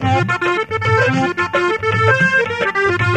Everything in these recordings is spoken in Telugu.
Thank you.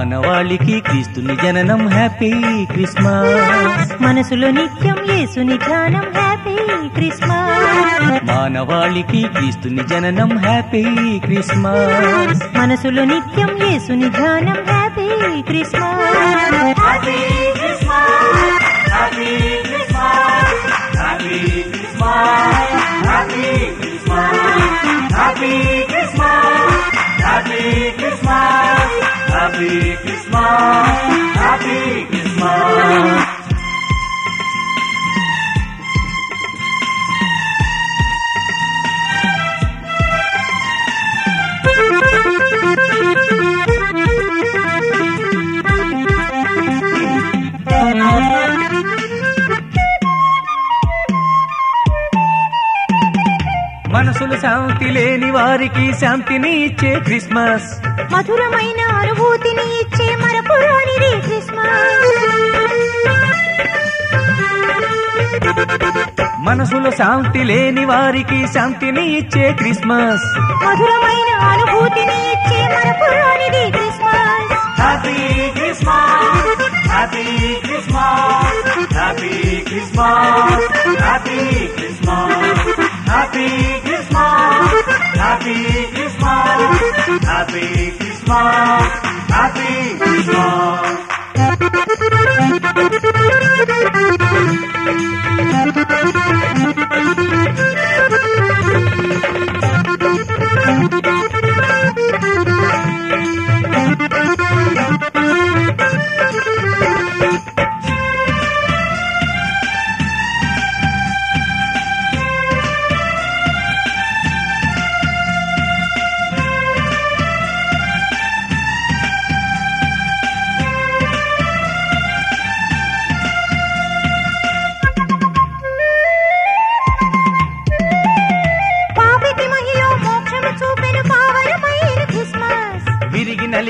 మానవాళికి క్రీస్తుని జననం హ్యాపీ క్రిస్మస్. మనసులో నిత్యం యేసుని ధ్యానం హ్యాపీ క్రిస్మస్. మానవాళికి క్రీస్తుని జననం హ్యాపీ క్రిస్మస్. మనసులో నిత్యం యేసుని ధ్యానం హ్యాపీ క్రిస్మస్. If mine. మనసులు శాంతి లేని వారికి శాంతిని ఇచ్చే క్రిస్మస్. మధురమైన అనుభూతిని ఇచ్చే మరపురానిది క్రిస్మస్. మనసులో శాంతి లేని వారికి శాంతిని ఇచ్చే క్రిస్మస్. మధురమైన అనుభూతిని ఇచ్చే మరపురానిది Christmas. Happy Christmas happy Christmas happy Christmas happy Christmas happy make you smile.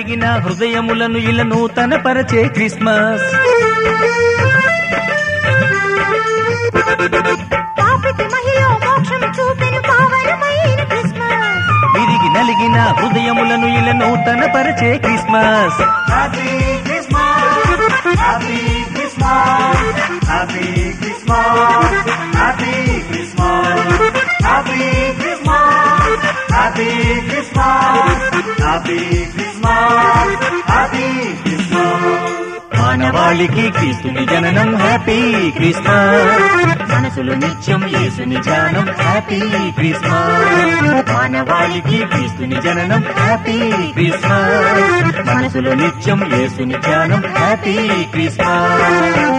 కలిగిన హృదయములను ఇలా నూతన పరచే క్రిస్మస్ విరిగి నలిగిన హృదయములను ఇలా నూతన పరచే Christmas Happy Christmas! Happy Christmas! Happy Christmas happy Christmas మానవాళికి క్రీస్తుని జననం హ్యాపీ క్రిస్మస్ మనసులు నిత్యం యేసుని ధ్యానం హ్యాపీ క్రిస్మస్ మానవాళికి క్రీస్తుని జననం హ్యాపీ క్రిస్మస్ మనసులు నిత్యం యేసుని ధ్యానం హ్యాపీ క్రిస్మస్